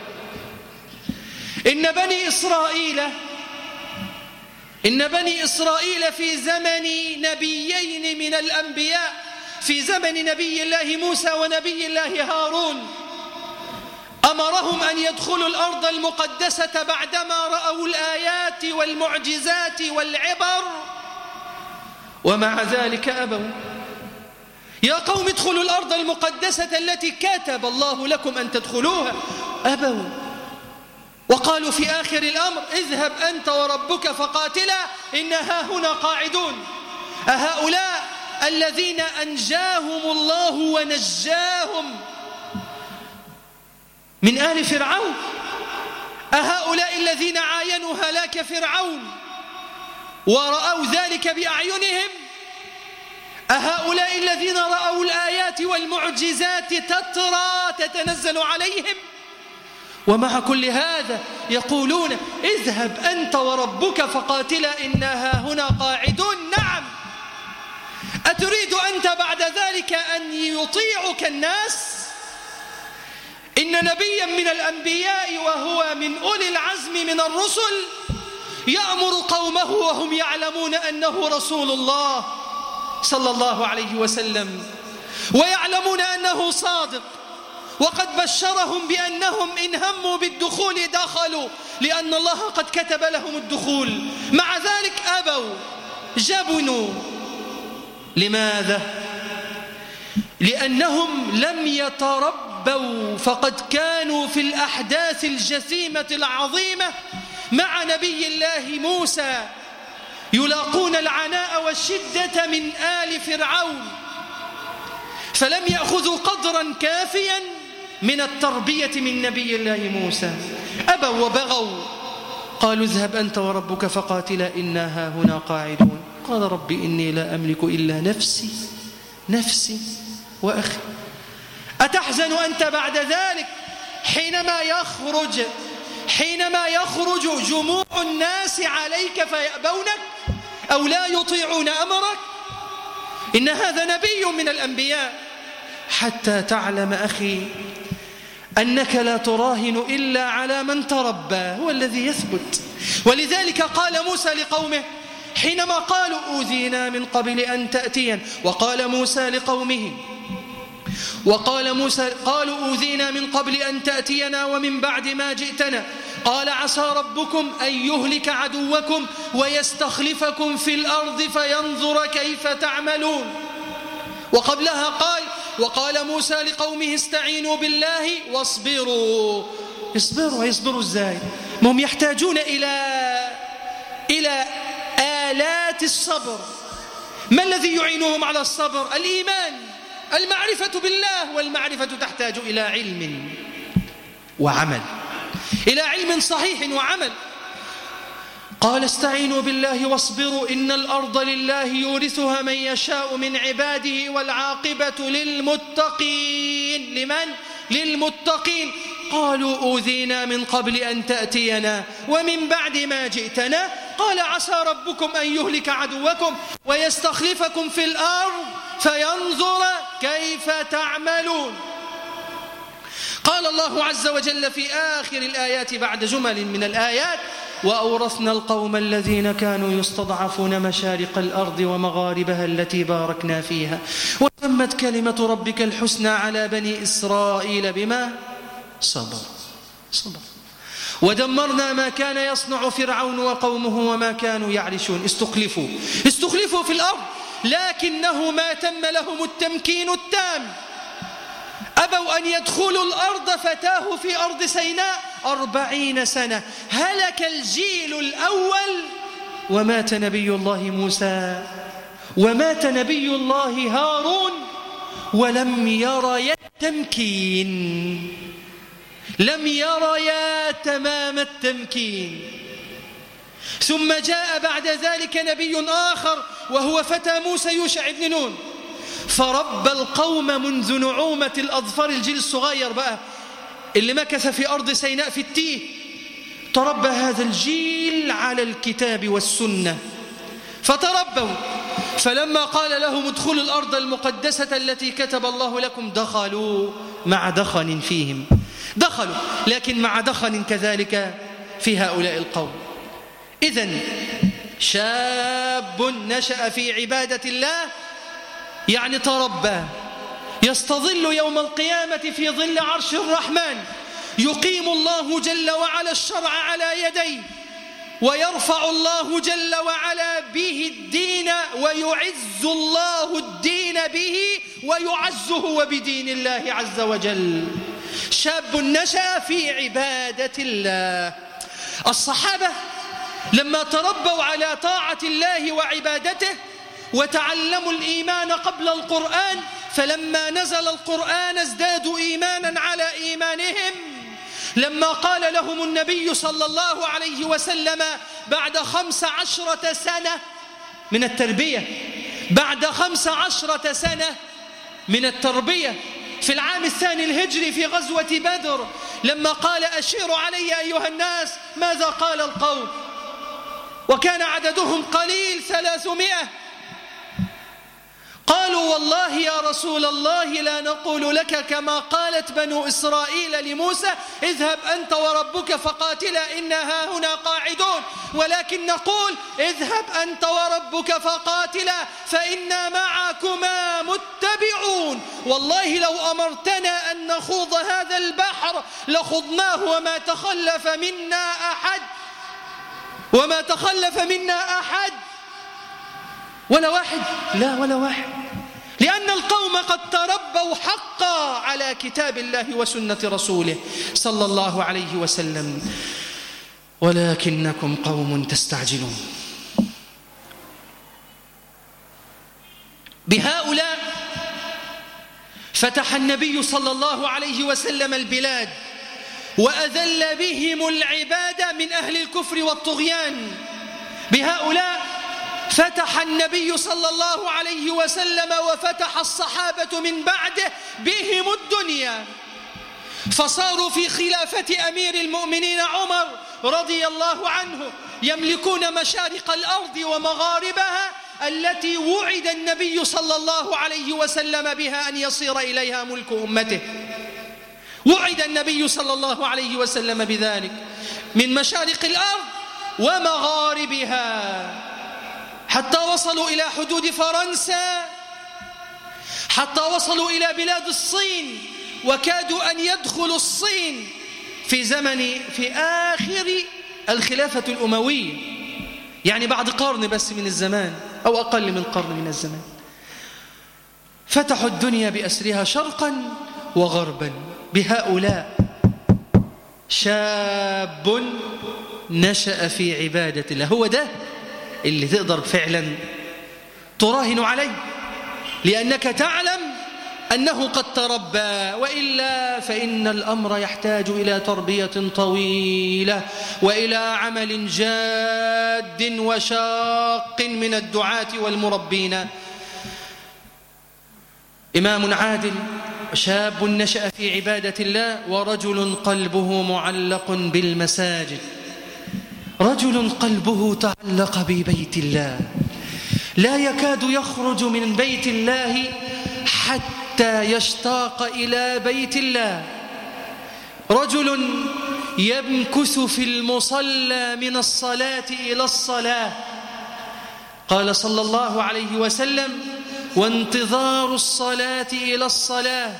إن بني إسرائيل إن بني إسرائيل في زمن نبيين من الأنبياء في زمن نبي الله موسى ونبي الله هارون أمرهم أن يدخلوا الأرض المقدسة بعدما رأوا الآيات والمعجزات والعبر ومع ذلك أبوا. يا قوم ادخلوا الأرض المقدسة التي كتب الله لكم أن تدخلوها. أبوا. وقالوا في آخر الأمر اذهب أنت وربك فقاتلا إنها هنا قاعدون. أهؤلاء الذين أنجاهم الله ونجاهم من آل فرعون. أهؤلاء الذين عاينوا هلاك فرعون. ورأوا ذلك بأعينهم. أهؤلاء الذين رأوا الآيات والمعجزات تترى تتنزل عليهم. ومع كل هذا يقولون اذهب أنت وربك فقاتلا إنها هنا قاعدون. نعم. أتريد أنت بعد ذلك أن يطيعك الناس؟ إن نبيا من الأنبياء وهو من أولي العزم من الرسل يأمر قومه وهم يعلمون أنه رسول الله صلى الله عليه وسلم ويعلمون أنه صادق. وقد بشرهم بأنهم إن هموا بالدخول دخلوا لأن الله قد كتب لهم الدخول. مع ذلك أبوا جبنوا. لماذا؟ لأنهم لم يتربوا فقد كانوا في الأحداث الجسيمة العظيمة مع نبي الله موسى يلاقون العناء والشدة من آل فرعون فلم يأخذوا قدرا كافيا من التربية من نبي الله موسى. أبوا وبغوا قالوا اذهب أنت وربك فقاتلا إنا هنا قاعدون. قال ربي إني لا أملك إلا نفسي نفسي وأخي. أتحزن أنت بعد ذلك حينما يخرج حينما يخرج جموع الناس عليك فيأبونك أو لا يطيعون أمرك إن هذا نبي من الأنبياء. حتى تعلم أخي أنك لا تراهن إلا على من تربى هو الذي يثبت. ولذلك قال موسى لقومه حينما قالوا أوذينا من قبل أن تأتين وقال موسى لقومه وقال موسى قالوا أوذينا من قبل أن تأتينا ومن بعد ما جئتنا. قال عسى ربكم أن يهلك عدوكم ويستخلفكم في الأرض فينظر كيف تعملون. وقبلها قال وقال موسى لقومه استعينوا بالله واصبروا. اصبروا يصبروا إزاي؟ ما هم يحتاجون إلى إلى آلات الصبر. ما الذي يعينهم على الصبر؟ الإيمان. المعرفة بالله والمعرفة تحتاج إلى علم وعمل. إلى علم صحيح وعمل. قال استعينوا بالله واصبروا إن الأرض لله يورثها من يشاء من عباده والعاقبة للمتقين. لمن؟ للمتقين. قالوا أوذينا من قبل أن تأتينا ومن بعد ما جئتنا. قال عسى ربكم أن يهلك عدوكم ويستخلفكم في الأرض فينظر كيف تعملون؟ قال الله عز وجل في آخر الآيات بعد جمل من الآيات وأورثنا القوم الذين كانوا يستضعفون مشارق الأرض ومغاربها التي باركنا فيها. وتمت كلمة ربك الحسنى على بني إسرائيل بما؟ صبر. صبر. ودمرنا ما كان يصنع فرعون وقومه وما كانوا يعرشون. استخلفوا. استخلفوا في الأرض. لكنه ما تم لهم التمكين التام. أبوا أن يدخلوا الأرض فتاه في أرض سيناء أربعين سنة. هلك الجيل الأول ومات نبي الله موسى. ومات نبي الله هارون ولم يرى التمكين لم يريا تمام التمكين. ثم جاء بعد ذلك نبي آخر وهو فتى موسى يوشع بن نون. فرب القوم منذ نعومة الأظفار الجيل الصغير بقى اللي مكث في أرض سيناء في التيه. تربى هذا الجيل على الكتاب والسنة. فتربوا. فلما قال لهم ادخلوا الأرض المقدسة التي كتب الله لكم دخلوا مع دخن فيهم. دخلوا لكن مع دخن كذلك في هؤلاء القوم. إذا شاب نشأ في عبادة الله يعني تربى يستظل يوم القيامة في ظل عرش الرحمن يقيم الله جل وعلا الشرع على يديه ويرفع الله جل وعلا به الدين ويعز الله الدين به ويعزه وبدين الله عز وجل. شاب نشأ في عبادة الله. الصحابة لما تربوا على طاعة الله وعبادته وتعلموا الإيمان قبل القرآن فلما نزل القرآن ازدادوا إيمانا على إيمانهم. لما قال لهم النبي صلى الله عليه وسلم بعد خمس عشرة سنة من التربية بعد خمس عشرة سنة من التربية في العام الثاني الهجري في غزوة بدر لما قال أشيروا علي أيها الناس ماذا قال القوم؟ وكان عددهم قليل ثلاثمائة. قالوا والله يا رسول الله لا نقول لك كما قالت بنو إسرائيل لموسى اذهب أنت وربك فقاتلا إنا هنا قاعدون. ولكن نقول اذهب أنت وربك فقاتلا فإنا معكما متبعون. والله لو أمرتنا أن نخوض هذا البحر لخضناه وما تخلف منا أحد. وما تخلف منا أحد. ولا واحد. لا ولا واحد. لأن القوم قد تربوا حقا على كتاب الله وسنة رسوله صلى الله عليه وسلم. ولكنكم قوم تستعجلون. بهؤلاء فتح النبي صلى الله عليه وسلم البلاد. وأذل بهم العبادة من أهل الكفر والطغيان. بهؤلاء فتح النبي صلى الله عليه وسلم وفتح الصحابة من بعده بهم الدنيا. فصاروا في خلافة أمير المؤمنين عمر رضي الله عنه يملكون مشارق الأرض ومغاربها التي وعد النبي صلى الله عليه وسلم بها أن يصير إليها ملك أمته. وعد النبي صلى الله عليه وسلم بذلك من مشارق الأرض ومغاربها. حتى وصلوا إلى حدود فرنسا حتى وصلوا إلى بلاد الصين وكادوا أن يدخلوا الصين في زمن في آخر الخلافة الأموية. يعني بعد قرن بس من الزمان أو أقل من قرن من الزمان. فتحوا الدنيا بأسرها شرقا وغربا. بهؤلاء شاب نشأ في عبادة الله. هو ده اللي تقدر فعلا تراهن عليه لأنك تعلم أنه قد تربى وإلا فإن الأمر يحتاج إلى تربية طويلة وإلى عمل جاد وشاق من الدعاة والمربين. إمام عادل شاب نشأ في عبادة الله ورجل قلبه معلق بالمساجد. رجل قلبه تعلق ببيت الله. لا يكاد يخرج من بيت الله حتى يشتاق إلى بيت الله. رجل يمكث في المصلى من الصلاة إلى الصلاة. قال صلى الله عليه وسلم وانتظار الصلاة إلى الصلاة.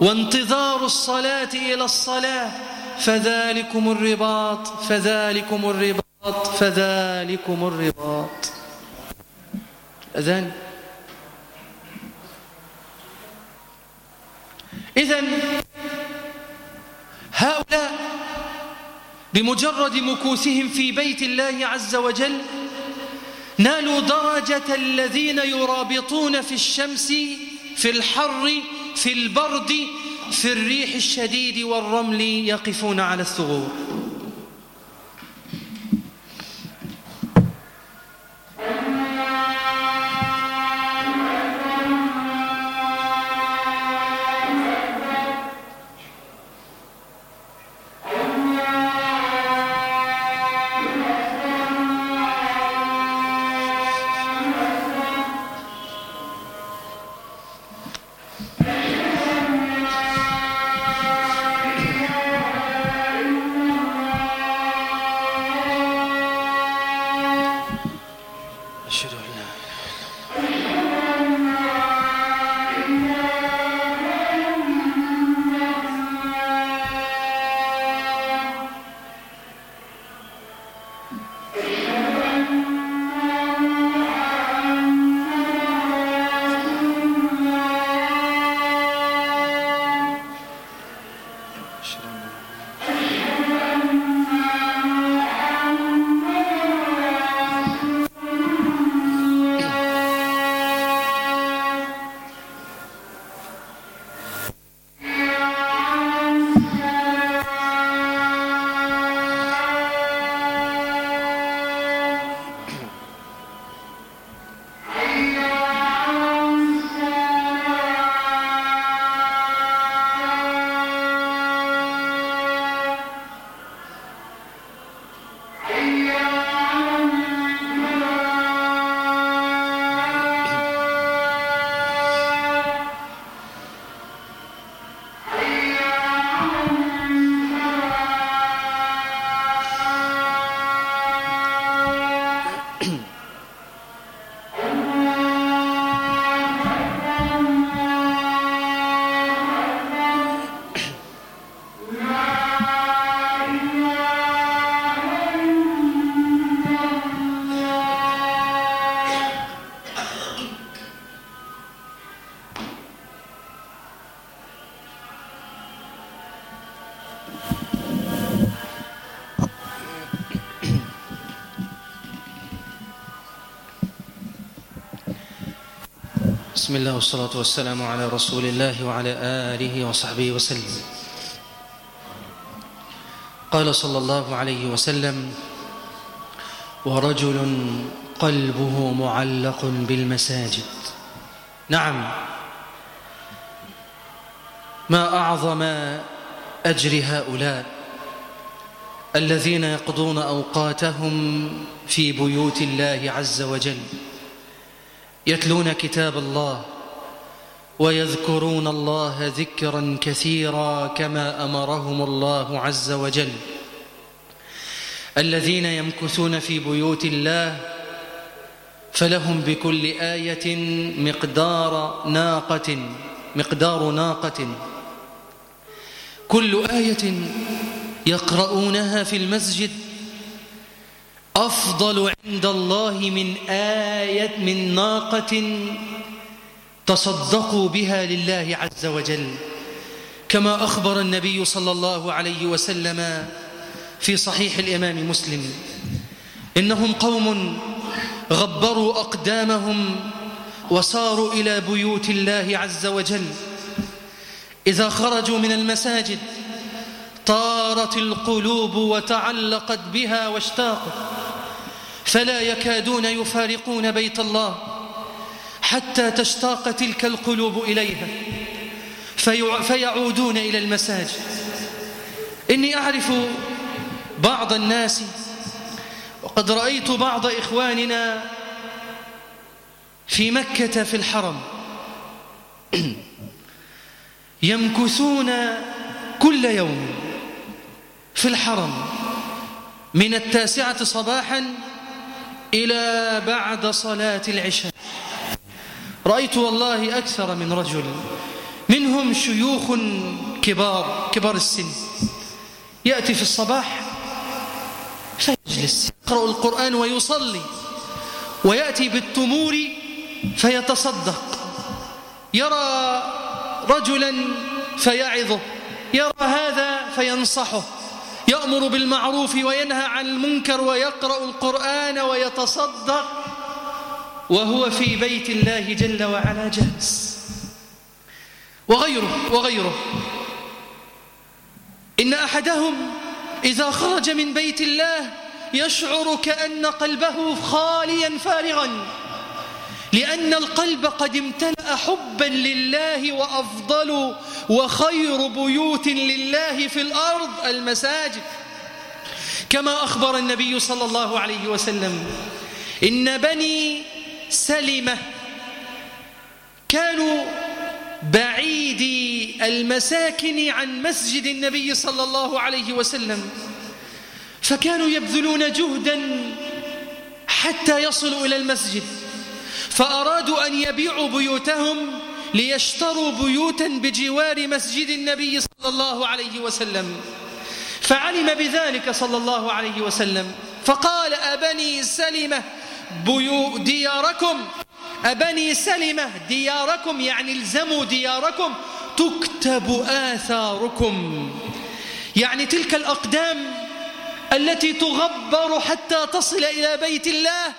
وانتظار الصلاة إلى الصلاة. فذلكم الرباط فذلكم الرباط فذلكم الرباط. أذان. إذن هؤلاء بمجرد مكوثهم في بيت الله عز وجل نالوا درجة الذين يرابطون في الشمس في الحر في البرد في الريح الشديد والرمل يقفون على الثغور. والصلاة والسلام على رسول الله وعلى آله وصحبه وسلم. قال صلى الله عليه وسلم ورجل قلبه معلق بالمساجد. نعم. ما أعظم أجر هؤلاء الذين يقضون أوقاتهم في بيوت الله عز وجل يتلون كتاب الله ويذكرون الله ذكرا كثيرا كما أمرهم الله عز وجل. الذين يمكثون في بيوت الله فلهم بكل آية مقدار ناقة مقدار ناقة. كل آية يقرؤونها في المسجد أفضل عند الله من آية من ناقة تصدقوا بها لله عز وجل كما أخبر النبي صلى الله عليه وسلم في صحيح الإمام مسلم. إنهم قوم غبروا أقدامهم وصاروا إلى بيوت الله عز وجل. إذا خرجوا من المساجد طارت القلوب وتعلقت بها واشتاقت فلا يكادون يفارقون بيت الله. حتى تشتاق تلك القلوب إليها. فيعودون إلى المساجد. إني أعرف بعض الناس وقد رأيت بعض إخواننا في مكة في الحرم [clears throat] يمكثون كل يوم في الحرم من التاسعة صباحا إلى بعد صلاة العشاء. رأيت والله أكثر من رجل. منهم شيوخ كبار كبار السن. يأتي في الصباح فيجلس يقرأ القرآن ويصلي. ويأتي بالتمور فيتصدق. يرى رجلا فيعظه. يرى هذا فينصحه. يأمر بالمعروف وينهى عن المنكر ويقرأ القرآن ويتصدق. وهو في بيت الله جل وعلا جالس. وغيره وغيره. إن أحدهم إذا خرج من بيت الله يشعر كأن قلبه خاليا فارغا لأن القلب قد امتلأ حبا لله وأفضل وخير بيوت لله في الأرض المساجد. كما أخبر النبي صلى الله عليه وسلم إن بني سلمة. كانوا بعيدي المساكن عن مسجد النبي صلى الله عليه وسلم فكانوا يبذلون جهدا حتى يصلوا إلى المسجد فأرادوا أن يبيعوا بيوتهم ليشتروا بيوتا بجوار مسجد النبي صلى الله عليه وسلم. فعلم بذلك صلى الله عليه وسلم فقال أبني سلمة بيو دياركم. أبني سلمة دياركم يعني الزموا دياركم. تكتب آثاركم. يعني تلك الأقدام التي تغبر حتى تصل إلى بيت الله.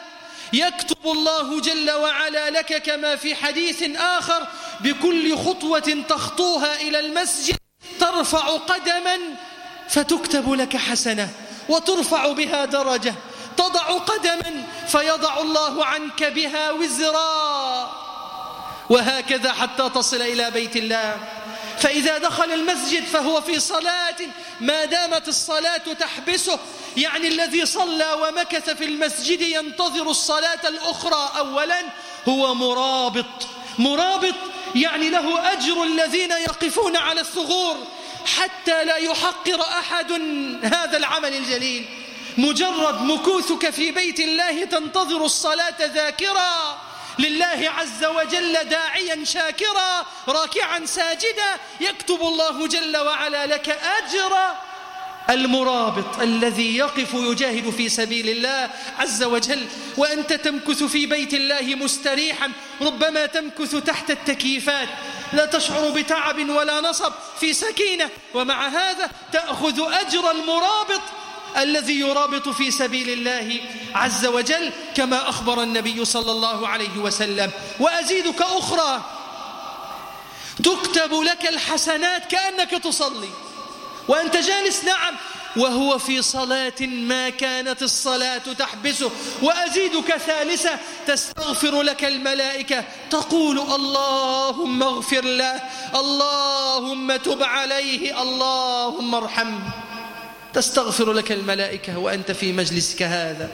يكتب الله جل وعلا لك كما في حديث آخر بكل خطوة تخطوها إلى المسجد ترفع قدما فتكتب لك حسنة وترفع بها درجة. تضع قدما فيضع الله عنك بها وزرا. وهكذا حتى تصل إلى بيت الله. فإذا دخل المسجد فهو في صلاة ما دامت الصلاة تحبسه. يعني الذي صلى ومكث في المسجد ينتظر الصلاة الأخرى أولا هو مرابط. مرابط يعني له أجر الذين يقفون على الثغور حتى لا يحقر أحد هذا العمل الجليل. مجرد مكوثك في بيت الله تنتظر الصلاة ذاكرا لله عز وجل داعيا شاكرا راكعا ساجدا يكتب الله جل وعلا لك أجر المرابط الذي يقف يجاهد في سبيل الله عز وجل. وأنت تمكث في بيت الله مستريحا ربما تمكث تحت التكييفات. لا تشعر بتعب ولا نصب في سكينة. ومع هذا تأخذ أجر المرابط الذي يرابط في سبيل الله عز وجل كما أخبر النبي صلى الله عليه وسلم. وأزيدك أخرى تكتب لك الحسنات كأنك تصلي وأنت جالس نعم وهو في صلاة ما كانت الصلاة تحبسه. وأزيدك ثالثة تستغفر لك الملائكة تقول اللهم اغفر له اللهم تب عليه اللهم ارحمه. تستغفر لك الملائكة وأنت في مجلسك هذا.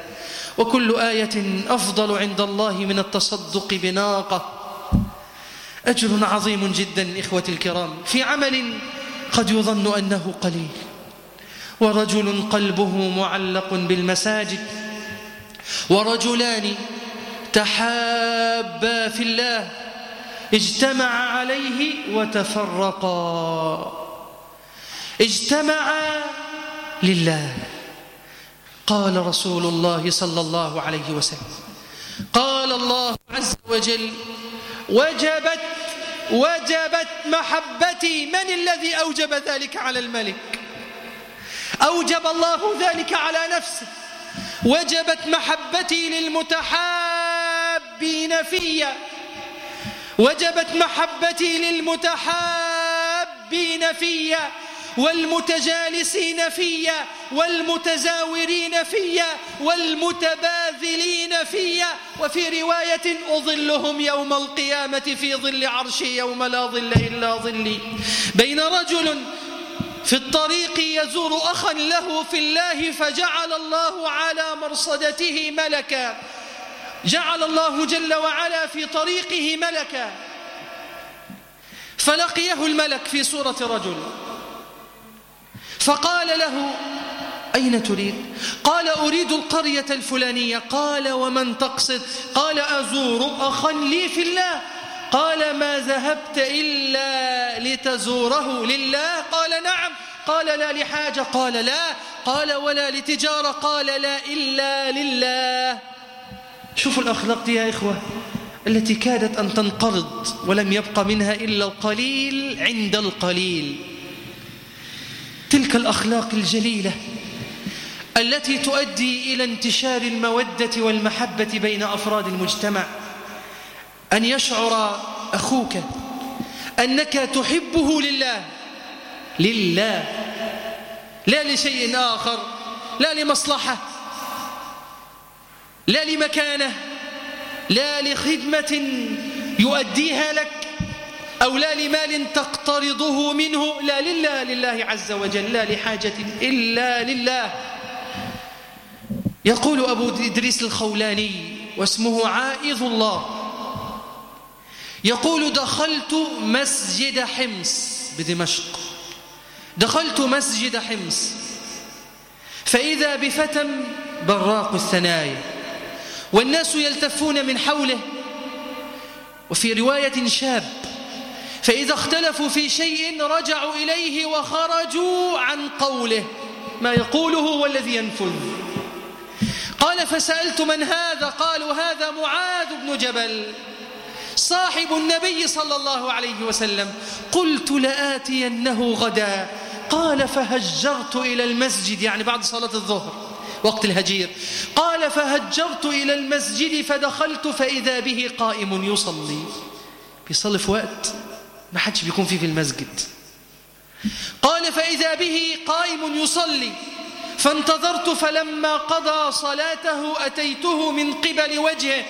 وكل آية أفضل عند الله من التصدق بناقة. أجر عظيم جدا إخوتي الكرام. في عمل قد يظن أنه قليل. ورجل قلبه معلق بالمساجد. ورجلان تحابا في الله. اجتمع عليه وتفرقا. اجتمعا لله. قال رسول الله صلى الله عليه وسلم قال الله عز وجل وجبت وجبت محبتي من الذي أوجب ذلك على الملك؟ أوجب الله ذلك على نفسه. وجبت محبتي للمتحابين فيا وجبت محبتي للمتحابين فيا والمتجالسين فيا والمتزاورين فيا والمتباذلين فيا وفي رواية أظلهم يوم القيامة في ظل عرشي يوم لا ظل إلا ظلي. بين رجل في الطريق يزور أخا له في الله فجعل الله على مرصدته ملكا. جعل الله جل وعلا في طريقه ملكا. فلقيه الملك في صورة رجل. فقال له أين تريد؟ قال أريد القرية الفلانية. قال ومن تقصد؟ قال أزور أخا لي في الله. قال ما ذهبت إلا لتزوره لله. قال نعم. قال لا لحاجة. قال لا. قال ولا لتجارة. قال لا إلا لله. شوفوا الأخلاق دي يا إخوة التي كادت أن تنقرض ولم يبق منها إلا القليل عند القليل. تلك الأخلاق الجليلة التي تؤدي إلى انتشار المودة والمحبة بين أفراد المجتمع. أن يشعر أخوك أنك تحبه لله. لله. لا لشيء آخر. لا لمصلحة. لا لمكانة. لا لخدمة يؤديها لك. أو لا لمال تقترضه منه لا لله لله عز وجل لا لحاجة إلا لله. يقول أبو إدريس الخولاني واسمه عائذ الله. يقول دخلت مسجد حمص بدمشق دخلت مسجد حمص فإذا بفتى براق الثنايا والناس يلتفون من حوله. وفي رواية شاب فإذا اختلفوا في شيء رجعوا إليه وخرجوا عن قوله. ما يقوله هو الذي ينفذ. قال فسألت من هذا؟ قالوا هذا معاذ بن جبل صاحب النبي صلى الله عليه وسلم. قلت لآتينه غدا. قال فهجرت إلى المسجد يعني بعد صلاة الظهر وقت الهجير. قال فهجرت إلى المسجد فدخلت فإذا به قائم يصلي. بيصلي في وقت. ما حدش بيكون فيه في المسجد. قال فإذا به قائم يصلي فانتظرت فلما قضى صلاته أتيته من قبل وجهه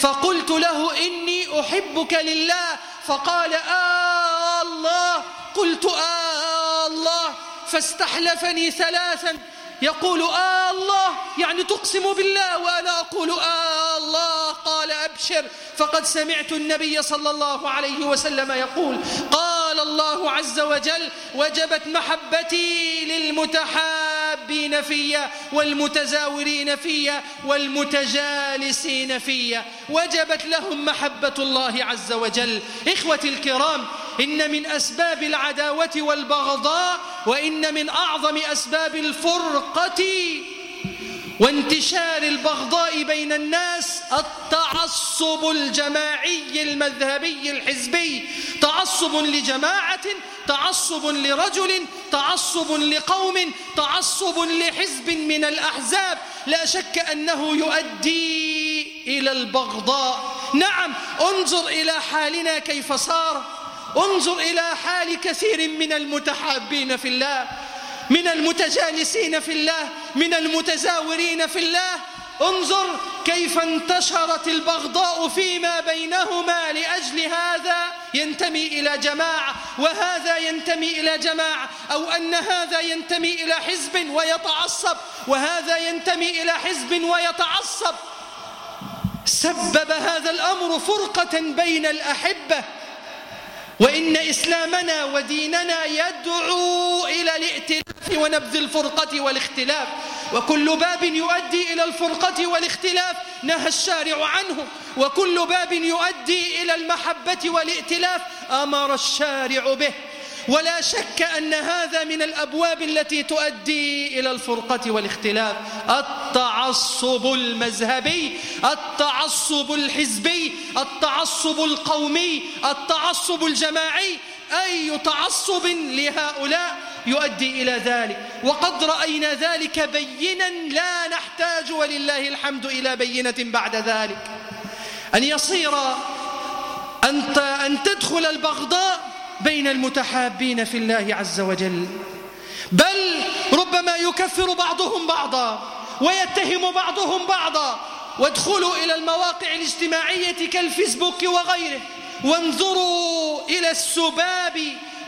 فقلت له إني أحبك لله فقال آه الله قلت آه الله فاستحلفني ثلاثا يقول آه الله يعني تقسم بالله وأنا أقول آه الله قال أبشر فقد سمعت النبي صلى الله عليه وسلم يقول قال الله عز وجل وجبت محبتي للمتحابين فيا والمتزاورين فيا والمتجالسين فيا وجبت لهم محبة الله عز وجل. إخوتي الكرام إن من أسباب العداوة والبغضاء وإن من أعظم أسباب الفرقة وانتشار البغضاء بين الناس التعصب الجماعي المذهبي الحزبي تعصب لجماعة تعصب لرجل تعصب لقوم تعصب لحزب من الأحزاب. لا شك أنه يؤدي إلى البغضاء. نعم انظر إلى حالنا كيف صار. انظر إلى حال كثير من المتحابين في الله. من المتجالسين في الله من المتزاورين في الله. انظر كيف انتشرت البغضاء فيما بينهما لأجل هذا ينتمي إلى جماعة وهذا ينتمي إلى جماعة أو أن هذا ينتمي إلى حزب ويتعصب وهذا ينتمي إلى حزب ويتعصب. سبب هذا الأمر فرقة بين الأحبة وإن إسلامنا وديننا يدعو إلى الائتلاف ونبذ الفرقة والاختلاف وكل باب يؤدي إلى الفرقة والاختلاف نهى الشارع عنه وكل باب يؤدي إلى المحبة والائتلاف أمر الشارع به. ولا شك أن هذا من الأبواب التي تؤدي إلى الفرقة والاختلاف. التعصب المذهبي التعصب الحزبي التعصب القومي التعصب الجماعي أي تعصب لهؤلاء يؤدي إلى ذلك. وقد رأينا ذلك بينا لا نحتاج ولله الحمد إلى بينة بعد ذلك. أن يصير أن تدخل البغضاء بين المتحابين في الله عز وجل. بل ربما يكفر بعضهم بعضا ويتهم بعضهم بعضا. وادخلوا إلى المواقع الاجتماعية كالفيسبوك وغيره. وانظروا إلى السباب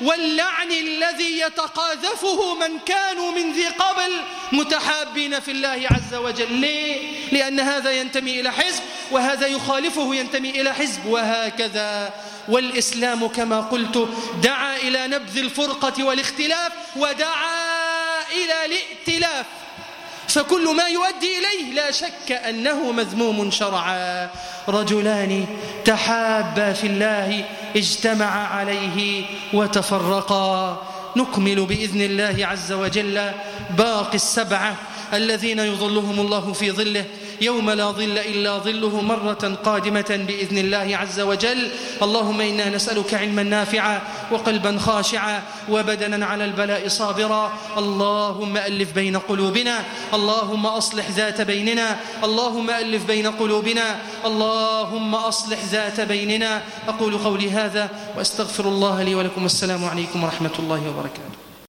واللعن الذي يتقاذفه من كانوا من ذي قبل متحابين في الله عز وجل. ليه؟ لأن هذا ينتمي إلى حزب وهذا يخالفه ينتمي إلى حزب. وهكذا والإسلام كما قلت دعا إلى نبذ الفرقة والاختلاف ودعا إلى الائتلاف. فكل ما يؤدي إليه لا شك أنه مذموم شرعا. رجلان تحابا في الله اجتمعا عليه وتفرقا. نكمل بإذن الله عز وجل باقي السبعة الذين يظلهم الله في ظله. يوم لا ظل إلا ظله مرة قادمة بإذن الله عز وجل. اللهم إنا نسألك علما نافعا وقلبا خاشعا وبدنا على البلاء صابرا. اللهم ألف بين قلوبنا. اللهم أصلح ذات بيننا. اللهم ألف بين قلوبنا. اللهم أصلح ذات بيننا. أقول قولي هذا وأستغفر الله لي ولكم. السلام عليكم ورحمة الله وبركاته.